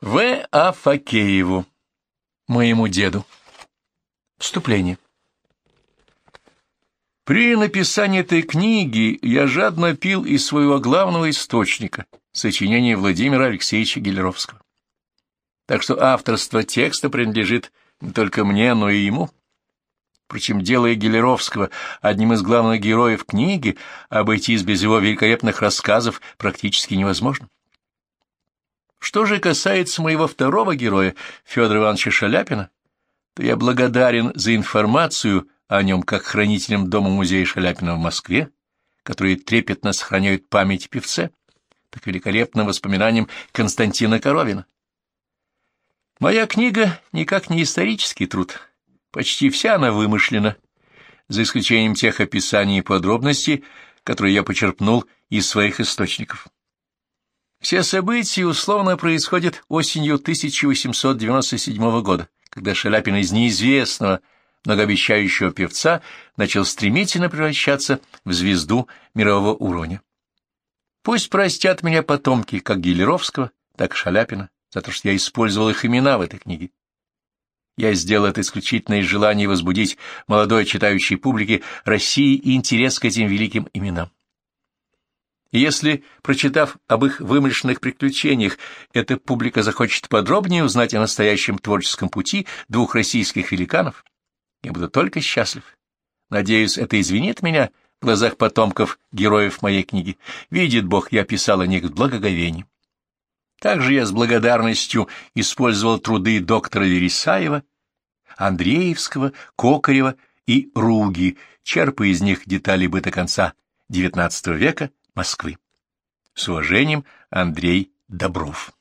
В. А. Факееву, моему деду. Вступление. При написании этой книги я жадно пил из своего главного источника, сочинения Владимира Алексеевича Гелеровского. Так что авторство текста принадлежит не только мне, но и ему. Впрочем, делая Гелеровского одним из главных героев книги, обойтись без его великолепных рассказов практически невозможно. Что же касается моего второго героя, Федора Ивановича Шаляпина, то я благодарен за информацию о нем как хранителям Дома-музея Шаляпина в Москве, которые трепетно сохраняют память певце, так великолепным воспоминаниям Константина Коровина. Моя книга никак не исторический труд, почти вся она вымышлена, за исключением тех описаний и подробностей, которые я почерпнул из своих источников. Все события условно происходят осенью 1897 года, когда Шаляпин из неизвестного, многообещающего певца начал стремительно превращаться в звезду мирового уровня. Пусть простят меня потомки как Гелеровского, так и Шаляпина, за то, что я использовал их имена в этой книге. Я сделал это исключительно из желания возбудить молодой читающей публике России интерес к этим великим именам. И если, прочитав об их вымышленных приключениях, эта публика захочет подробнее узнать о настоящем творческом пути двух российских великанов, я буду только счастлив. Надеюсь, это извинит меня в глазах потомков героев моей книги. Видит Бог, я писал о них с благоговением. Также я с благодарностью использовал труды доктора Вересаева, Андреевского, Кокарева и Руги, черпая из них детали быта конца XIX века Москвы. С уважением, Андрей Добров.